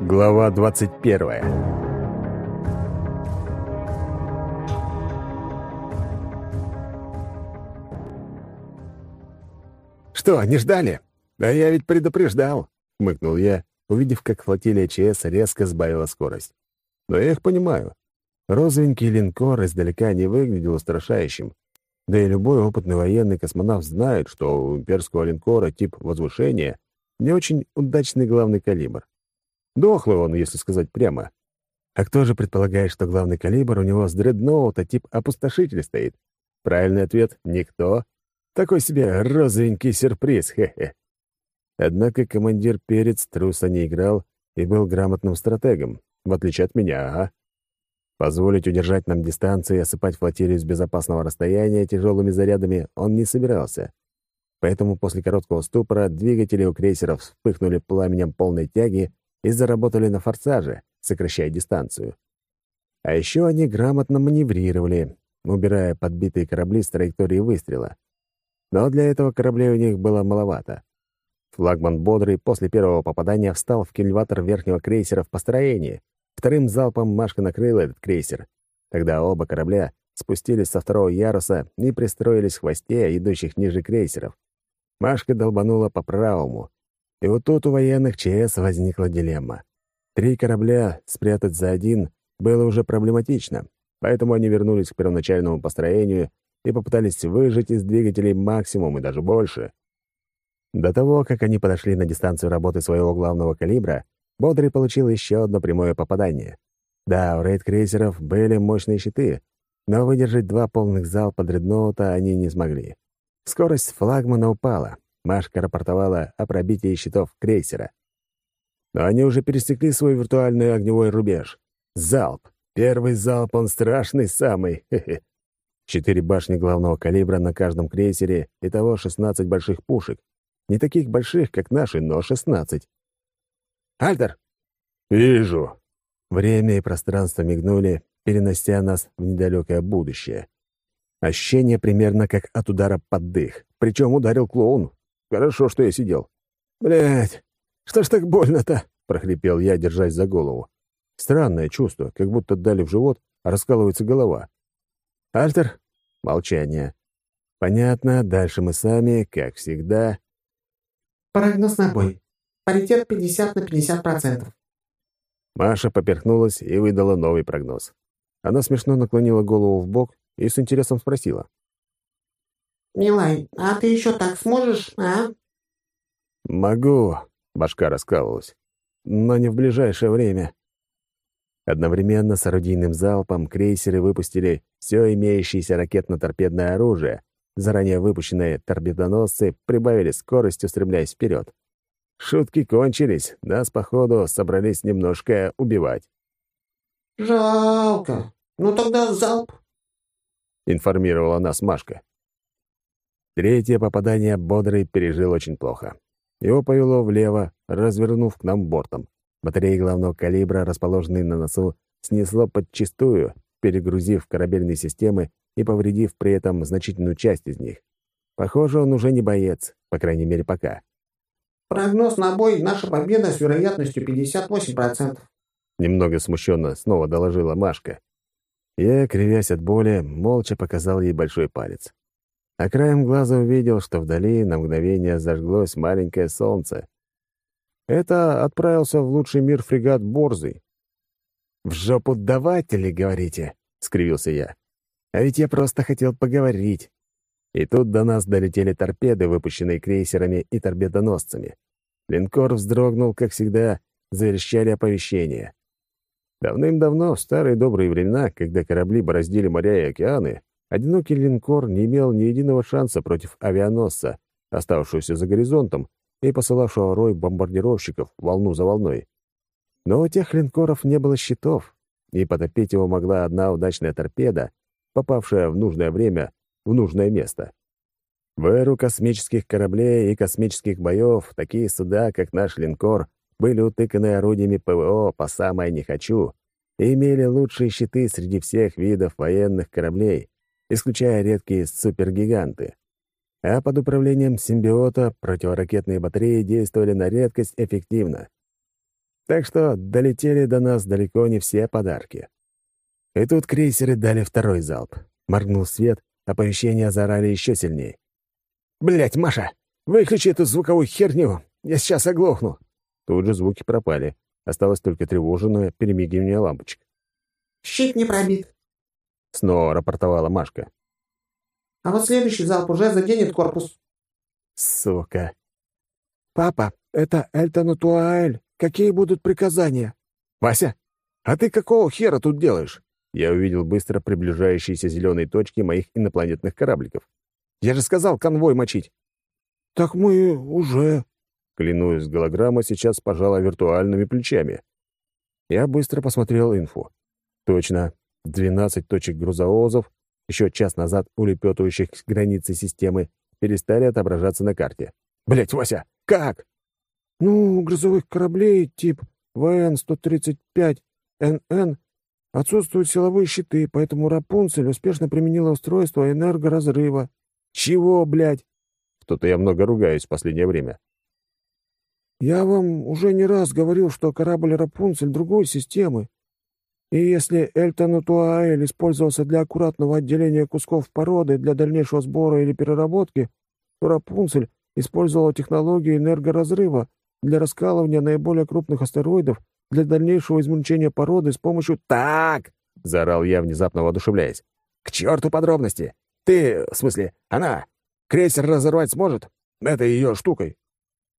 Глава 21 «Что, не ждали? Да я ведь предупреждал!» — хмыкнул я, увидев, как флотилия ЧС резко сбавила скорость. «Но я их понимаю. Розовенький линкор издалека не выглядел устрашающим. Да и любой опытный военный космонавт знает, что у имперского линкора тип возвышения не очень удачный главный калибр. Дохлый он, если сказать прямо. А кто же предполагает, что главный калибр у него с дредноута тип опустошитель стоит? Правильный ответ — никто. Такой себе розовенький сюрприз, хе-хе. Однако командир Перец труса не играл и был грамотным стратегом, в отличие от меня, ага. Позволить удержать нам дистанцию и осыпать флотилию с безопасного расстояния тяжелыми зарядами он не собирался. Поэтому после короткого ступора двигатели у крейсеров вспыхнули пламенем полной тяги и заработали на форсаже, сокращая дистанцию. А еще они грамотно маневрировали, убирая подбитые корабли с траектории выстрела. Но для этого кораблей у них было маловато. Флагман Бодрый после первого попадания встал в кильватор верхнего крейсера в построении. Вторым залпом Машка накрыла этот крейсер. Тогда оба корабля спустились со второго яруса и пристроились в хвосте идущих ниже крейсеров. Машка долбанула по правому, и вот тут у военных ЧС возникла дилемма. Три корабля спрятать за один было уже проблематично, поэтому они вернулись к первоначальному построению и попытались выжать из двигателей максимум и даже больше. До того, как они подошли на дистанцию работы своего главного калибра, Бодрый получил еще одно прямое попадание. Да, у рейд-крейсеров были мощные щиты, но выдержать два полных залпа дредноута они не смогли. Скорость флагмана упала, Машка рапортовала о пробитии щитов крейсера. Но они уже пересекли свой виртуальный огневой рубеж. Залп. Первый залп, он страшный самый. Четыре башни главного калибра на каждом крейсере, и того 16 больших пушек. Не таких больших, как наши, но 16. «Альтер!» «Вижу!» Время и пространство мигнули, перенося нас в недалекое будущее. Ощущение примерно как от удара под дых. Причем ударил клоун, Хорошо, что я сидел. Блять, что ж так больно-то? прохрипел я, держась за голову. Странное чувство, как будто дали в живот, а раскалывается голова. Альтер? Молчание. Понятно, дальше мы сами, как всегда. Прогноз на бой. Паритет 50 на 50%. Маша поперхнулась и выдала новый прогноз. Она смешно наклонила голову в бок и с интересом спросила. «Милай, а ты еще так сможешь, а?» «Могу», — башка раскалывалась, — «но не в ближайшее время». Одновременно с орудийным залпом крейсеры выпустили все имеющееся ракетно-торпедное оружие. Заранее выпущенные торпедоносцы прибавили скорость, устремляясь вперед. Шутки кончились, нас, походу, собрались немножко убивать. «Жалко. Ну тогда залп», — информировала нас Машка. Третье попадание Бодрый пережил очень плохо. Его повело влево, развернув к нам бортом. Батареи главного калибра, расположенные на носу, снесло подчистую, перегрузив корабельные системы и повредив при этом значительную часть из них. Похоже, он уже не боец, по крайней мере, пока. «Прогноз на бой — наша победа с вероятностью 58%. Немного смущенно снова доложила Машка. Я, кривясь от боли, молча показал ей большой палец а краем глаза увидел, что вдали на мгновение зажглось маленькое солнце. Это отправился в лучший мир фрегат Борзый. «В жопу даватели, говорите?» — скривился я. «А ведь я просто хотел поговорить». И тут до нас долетели торпеды, выпущенные крейсерами и торпедоносцами. Линкор вздрогнул, как всегда, заверещали оповещения. Давным-давно, в старые добрые времена, когда корабли бороздили моря и океаны, Одинокий линкор не имел ни единого шанса против авианосца, оставшегося за горизонтом и посылавшего рой бомбардировщиков волну за волной. Но у тех линкоров не было щитов, и потопить его могла одна удачная торпеда, попавшая в нужное время в нужное место. В эру космических кораблей и космических боев такие суда, как наш линкор, были утыканы орудиями ПВО по самое «не хочу» и имели лучшие щиты среди всех видов военных кораблей, исключая редкие супергиганты. А под управлением симбиота противоракетные батареи действовали на редкость эффективно. Так что долетели до нас далеко не все подарки. И тут крейсеры дали второй залп. Моргнул свет, оповещения заорали еще сильнее. Блять, Маша, выключи эту звуковую херню, я сейчас оглохну!» Тут же звуки пропали. Осталось только тревоженное перемигивание лампочек. «Щит не пробит», — снова рапортовала Машка. «А вот следующий залп уже заденет корпус». «Сука!» «Папа, это Эльтонутуаэль. Какие будут приказания?» «Вася, а ты какого хера тут делаешь?» Я увидел быстро приближающиеся зеленые точки моих инопланетных корабликов. «Я же сказал конвой мочить!» «Так мы уже...» Клянусь, голограмма сейчас пожала виртуальными плечами. Я быстро посмотрел инфу. Точно, 12 точек грузовозов, еще час назад улепетывающих с границы системы, перестали отображаться на карте. Блять, Вася, как? Ну, грузовых кораблей тип ВН-135НН отсутствуют силовые щиты, поэтому Рапунцель успешно применила устройство энергоразрыва. Чего, блядь? Что-то я много ругаюсь в последнее время. Я вам уже не раз говорил, что корабль Рапунцель другой системы. И если Эльтонутуаэль использовался для аккуратного отделения кусков породы для дальнейшего сбора или переработки, то Рапунцель использовала технологию энергоразрыва для раскалывания наиболее крупных астероидов для дальнейшего измельчения породы с помощью... «Так!» — заорал я, внезапно воодушевляясь. «К черту подробности! Ты, в смысле, она, крейсер разорвать сможет? Это ее штукой?»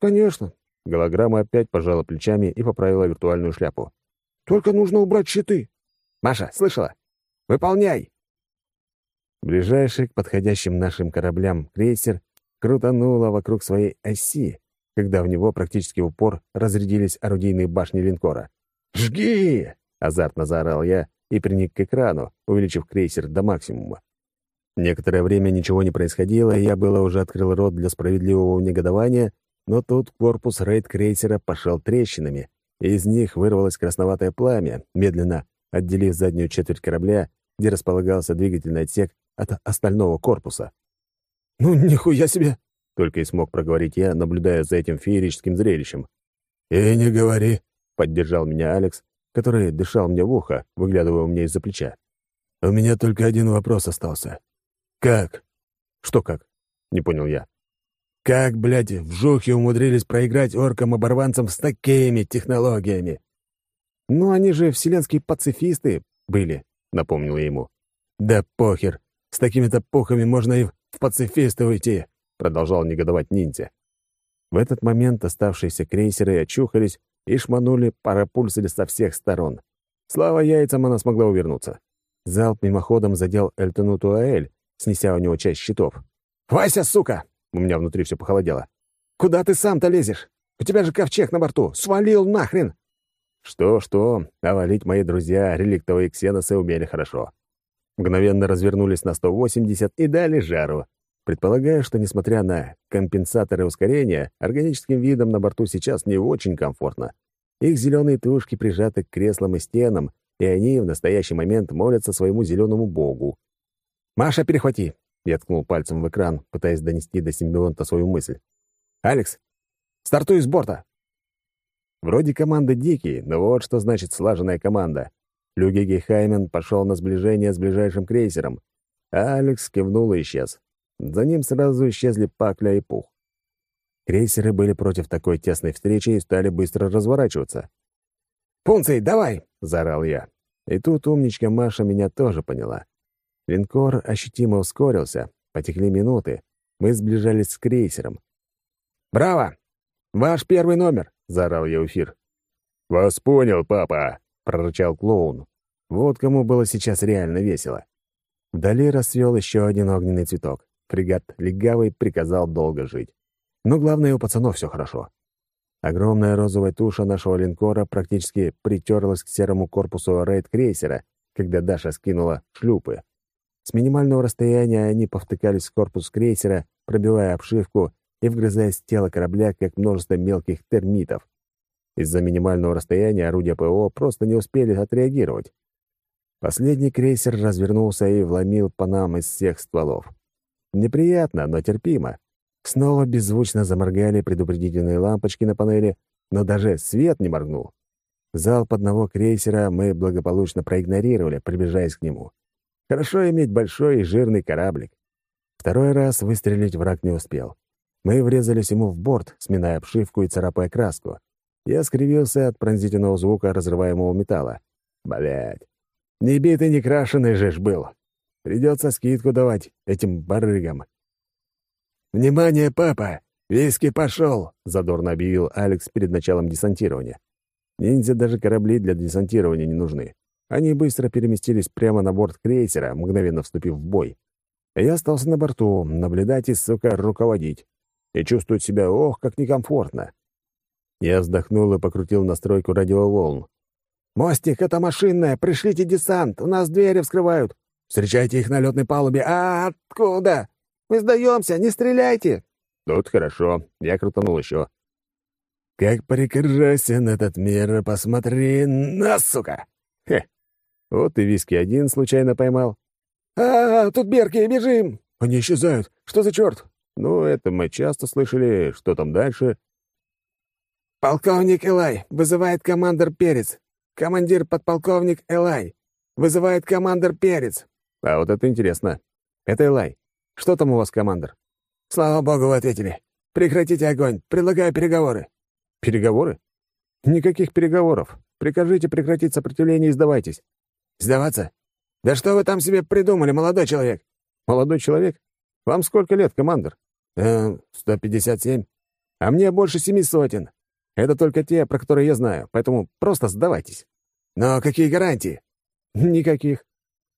«Конечно. Голограмма опять пожала плечами и поправила виртуальную шляпу. «Только нужно убрать щиты!» «Маша, слышала? Выполняй!» Ближайший к подходящим нашим кораблям крейсер крутануло вокруг своей оси, когда в него практически в упор разрядились орудийные башни линкора. «Жги!» — азартно заорал я и приник к экрану, увеличив крейсер до максимума. Некоторое время ничего не происходило, и я было уже открыл рот для справедливого негодования, но тут корпус рейд-крейсера пошел трещинами, и из них вырвалось красноватое пламя, медленно отделив заднюю четверть корабля, где располагался двигательный отсек от остального корпуса. «Ну, нихуя себе!» — только и смог проговорить я, наблюдая за этим феерическим зрелищем. «И не говори!» — поддержал меня Алекс, который дышал мне в ухо, выглядывая у меня из-за плеча. «У меня только один вопрос остался. Как?» «Что как?» — не понял я. Как, блядь, в жухе умудрились проиграть оркам-оборванцам с такими технологиями? Ну, они же вселенские пацифисты были, напомнил я ему. Да похер, с такими-то пухами можно и в пацифисты уйти, продолжал негодовать ниндзя. В этот момент оставшиеся крейсеры очухались и шманули парапульсили со всех сторон. Слава яйцам она смогла увернуться. Залп мимоходом задел Эльтону Туаэль, снеся у него часть щитов. «Вася, сука!» У меня внутри все похолодело. «Куда ты сам-то лезешь? У тебя же ковчег на борту! Свалил нахрен!» Что-что, а валить мои друзья реликтовые ксеносы умели хорошо. Мгновенно развернулись на 180 и дали жару. Предполагаю, что, несмотря на компенсаторы ускорения, органическим видом на борту сейчас не очень комфортно. Их зеленые тушки прижаты к креслам и стенам, и они в настоящий момент молятся своему зеленому богу. «Маша, перехвати! Я ткнул пальцем в экран, пытаясь донести до симбионта свою мысль. «Алекс, стартуй с борта!» Вроде команды дикие, но вот что значит слаженная команда. Люгиги Хаймен пошел на сближение с ближайшим крейсером, Алекс кивнул и исчез. За ним сразу исчезли Пакля и Пух. Крейсеры были против такой тесной встречи и стали быстро разворачиваться. «Пунций, давай!» — заорал я. И тут умничка Маша меня тоже поняла. Линкор ощутимо ускорился, потекли минуты. Мы сближались с крейсером. «Браво! Ваш первый номер!» — заорал я в эфир. «Вас понял, папа!» — прорычал клоун. Вот кому было сейчас реально весело. Вдали расцвел еще один огненный цветок. Фрегат Легавый приказал долго жить. Но главное, у пацанов все хорошо. Огромная розовая туша нашего линкора практически притерлась к серому корпусу рейд-крейсера, когда Даша скинула шлюпы. С минимального расстояния они повтыкались в корпус крейсера, пробивая обшивку и вгрызаясь в тело корабля, как множество мелких термитов. Из-за минимального расстояния орудия ПО просто не успели отреагировать. Последний крейсер развернулся и вломил по нам из всех стволов. Неприятно, но терпимо. Снова беззвучно заморгали предупредительные лампочки на панели, но даже свет не моргнул. Залп одного крейсера мы благополучно проигнорировали, приближаясь к нему. Хорошо иметь большой и жирный кораблик. Второй раз выстрелить враг не успел. Мы врезались ему в борт, сминая обшивку и царапая краску. Я скривился от пронзительного звука разрываемого металла. Блядь. Не битый, не крашеный же ж был. Придется скидку давать этим барыгам. «Внимание, папа! Виски пошел!» — задорно объявил Алекс перед началом десантирования. Ниндзя даже корабли для десантирования не нужны. Они быстро переместились прямо на борт крейсера, мгновенно вступив в бой. Я остался на борту, наблюдать и, сука, руководить. И чувствовать себя, ох, как некомфортно. Я вздохнул и покрутил настройку радиоволн. «Мостик, это машинная! Пришлите десант! У нас двери вскрывают! Встречайте их на летной палубе! А откуда? Мы сдаемся! Не стреляйте!» «Тут хорошо!» Я крутанул еще. «Как прекрасен этот мир! Посмотри на, сука!» Хе! Вот и виски один случайно поймал. «А, тут берки, бежим!» «Они исчезают! Что за черт?» «Ну, это мы часто слышали. Что там дальше?» «Полковник Элай, вызывает командир Перец. Командир подполковник Элай, вызывает командир Перец». «А вот это интересно. Это Элай. Что там у вас, командир?» «Слава богу, вы ответили. Прекратите огонь. Предлагаю переговоры». «Переговоры? Никаких переговоров. Прикажите прекратить сопротивление и сдавайтесь». «Сдаваться? Да что вы там себе придумали, молодой человек?» «Молодой человек? Вам сколько лет, командир?» «Э, 157. А мне больше семи сотен. Это только те, про которые я знаю, поэтому просто сдавайтесь». «Но какие гарантии?» «Никаких.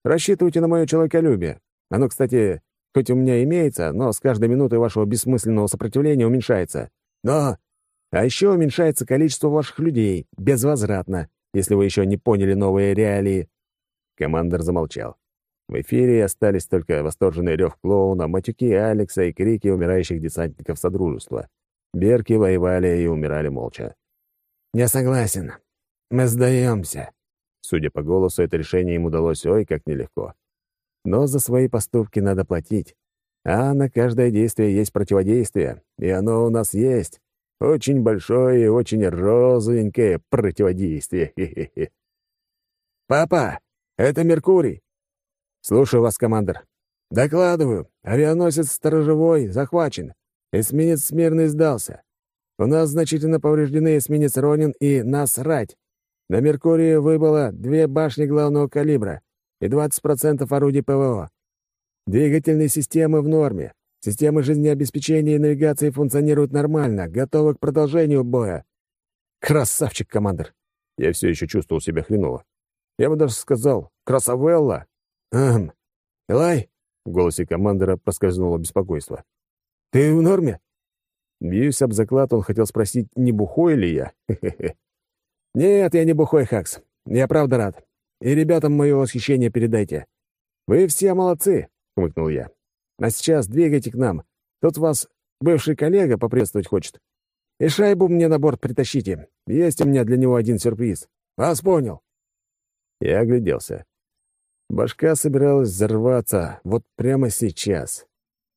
Рассчитывайте на мое человеколюбие. Оно, кстати, хоть у меня имеется, но с каждой минутой вашего бессмысленного сопротивления уменьшается. Но... А еще уменьшается количество ваших людей, безвозвратно, если вы еще не поняли новые реалии». Командор замолчал. В эфире остались только восторженный рев клоуна, матюки Алекса и крики умирающих десантников Содружества. Берки воевали и умирали молча. «Я согласен. Мы сдаемся». Судя по голосу, это решение им удалось ой как нелегко. Но за свои поступки надо платить. А на каждое действие есть противодействие, и оно у нас есть. Очень большое и очень розовенькое противодействие. Хе -хе -хе. «Папа, это Меркурий!» «Слушаю вас, командир». «Докладываю. Авианосец «Сторожевой» захвачен. Эсминец «Смирный» сдался. У нас значительно повреждены эсминец «Ронин» и «Насрать». На «Меркурии» выбыло две башни главного калибра и 20% орудий ПВО. Двигательные системы в норме. Системы жизнеобеспечения и навигации функционируют нормально, готовы к продолжению боя. Красавчик, командир. Я все еще чувствовал себя хреново. Я бы даже сказал, красавелла. Эм, Элай? В голосе командира проскользнуло беспокойство. «Ты в норме?» Бьюсь об заклад, он хотел спросить, не бухой ли я. «Нет, я не бухой, Хакс. Я правда рад. И ребятам мое восхищение передайте. Вы все молодцы», — хмыкнул я. «А сейчас двигайте к нам. Тут вас бывший коллега поприветствовать хочет. И шайбу мне на борт притащите. Есть у меня для него один сюрприз. Вас понял». Я огляделся. Башка собиралась взорваться вот прямо сейчас.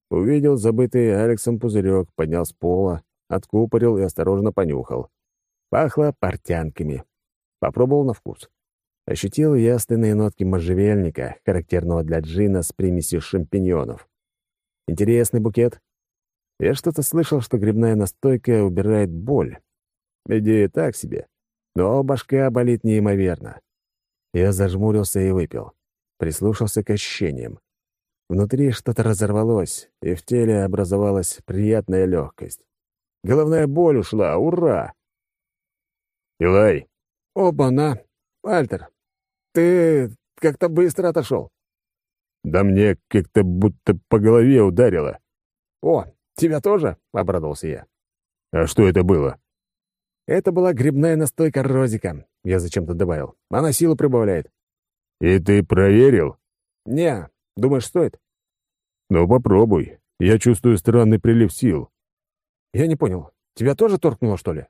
Увидел забытый Алексом пузырек, поднял с пола, откупорил и осторожно понюхал. Пахло портянками. Попробовал на вкус. Ощутил ясные нотки можжевельника, характерного для джина с примесью шампиньонов. Интересный букет. Я что-то слышал, что грибная настойка убирает боль. Идея так себе, но башка болит неимоверно. Я зажмурился и выпил. Прислушался к ощущениям. Внутри что-то разорвалось, и в теле образовалась приятная легкость. Головная боль ушла, ура! Илай! Оба-на! Альтер, ты как-то быстро отошел. Да мне как-то будто по голове ударило. О, тебя тоже? — обрадовался я. А что это было? Это была грибная настойка розика, я зачем-то добавил. Она силу прибавляет. И ты проверил? Не, Думаешь, стоит?» «Ну, попробуй. Я чувствую странный прилив сил». «Я не понял. Тебя тоже торкнуло, что ли?»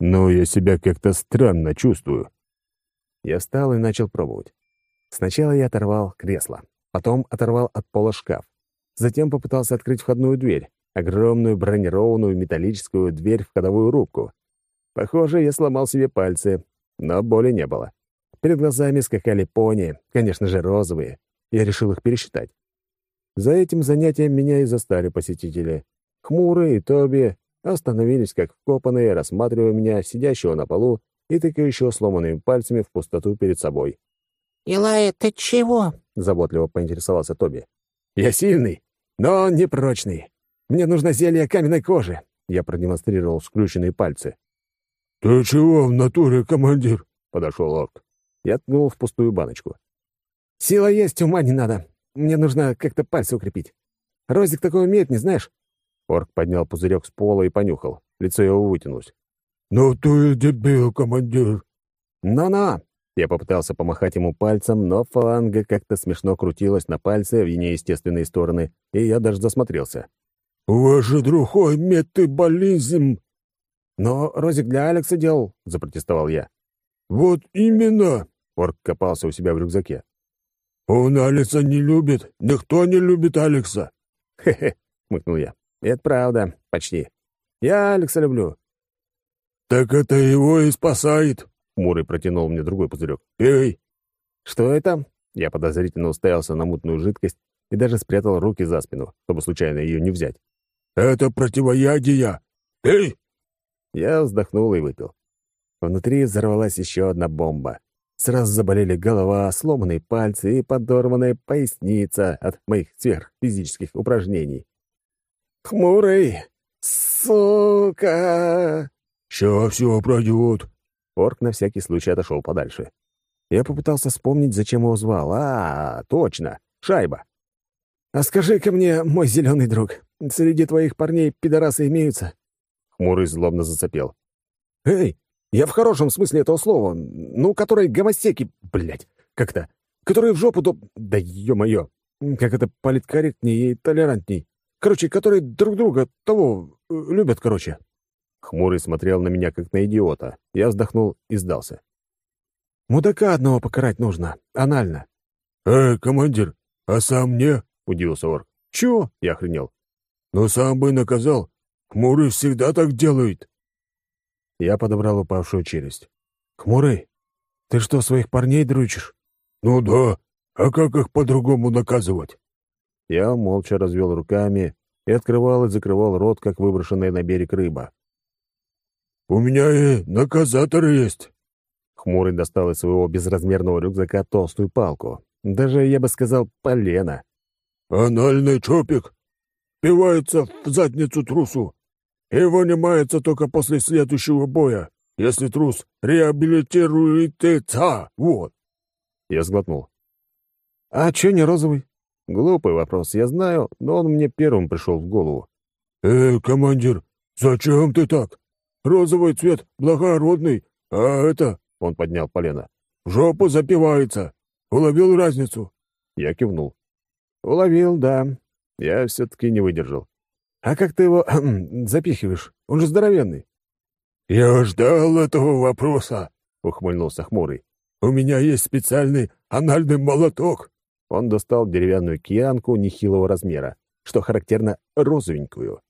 «Ну, я себя как-то странно чувствую». Я встал и начал пробовать. Сначала я оторвал кресло, потом оторвал от пола шкаф. Затем попытался открыть входную дверь, огромную бронированную металлическую дверь в ходовую рубку. Похоже, я сломал себе пальцы. но боли не было. Перед глазами скакали пони, конечно же, розовые. Я решил их пересчитать. За этим занятием меня и застали посетители. Хмурый и Тоби остановились как вкопанные, рассматривая меня, сидящего на полу и тыкающего сломанными пальцами в пустоту перед собой. «Илай, ты чего?» — заботливо поинтересовался Тоби. «Я сильный, но не прочный. Мне нужно зелье каменной кожи». Я продемонстрировал сключенные пальцы. «Ты чего в натуре, командир?» — подошел орк. Я ткнул в пустую баночку. «Сила есть, ума не надо. Мне нужно как-то пальцы укрепить. Розик такое умеет, не знаешь?» Орк поднял пузырек с пола и понюхал. Лицо его вытянулось. «Ну ты дебил, командир!» «Но-но!» Я попытался помахать ему пальцем, но фаланга как-то смешно крутилась на пальце в неестественные стороны, и я даже засмотрелся. «У вас же другой метаболизм!» «Но Розик для Алекса делал», — запротестовал я. «Вот именно!» — Орк копался у себя в рюкзаке. «Он Алекса не любит. Никто не любит Алекса». «Хе-хе», — хмыкнул я. «Это правда, почти. Я Алекса люблю». «Так это его и спасает», — Мурый протянул мне другой пузырек. «Пей». «Что это?» Я подозрительно уставился на мутную жидкость и даже спрятал руки за спину, чтобы случайно ее не взять. «Это противоядие. Пей!» Я вздохнул и выпил. Внутри взорвалась еще одна бомба. Сразу заболели голова, сломанные пальцы и подорванная поясница от моих сверхфизических упражнений. «Хмурый! Сука!» «Ща все пройдет!» Орк на всякий случай отошел подальше. Я попытался вспомнить, зачем его звал. А, точно, шайба. «А скажи-ка мне, мой зеленый друг, среди твоих парней пидорасы имеются?» Хмурый злобно зацепил. «Эй, я в хорошем смысле этого слова. Ну, которые гомосеки, блядь, как-то. Которые в жопу то... Да ё-моё. Как это политкорректнее и толерантней. Короче, которые друг друга того... Э, любят, короче. Хмурый смотрел на меня, как на идиота. Я вздохнул и сдался. «Мудака одного покарать нужно. Анально». «Эй, командир, а сам мне?» — удивился орк. «Чего?» — я охренел. «Ну, сам бы наказал. Хмурый всегда так делает». Я подобрал упавшую челюсть. «Хмурый, ты что, своих парней дрючишь?» «Ну да. А как их по-другому наказывать?» Я молча развел руками и открывал и закрывал рот, как выброшенная на берег рыба. «У меня и наказатор есть». Хмурый достал из своего безразмерного рюкзака толстую палку. Даже, я бы сказал, полено. «Анальный чопик. Пивается в задницу трусу и вынимается только после следующего боя, если трус реабилитируется. Вот. Я сглотнул. «А чё не розовый?» Глупый вопрос, я знаю, но он мне первым пришел в голову. «Эй, командир, зачем ты так? Розовый цвет благородный, а это...» — он поднял полено. «В жопу запивается. Уловил разницу?» Я кивнул. «Уловил, да. Я все-таки не выдержал. «А как ты его запихиваешь? Он же здоровенный». «Я ждал этого вопроса», — ухмыльнулся Хмурый. «У меня есть специальный анальный молоток». Он достал деревянную киянку нехилого размера, что характерно розовенькую.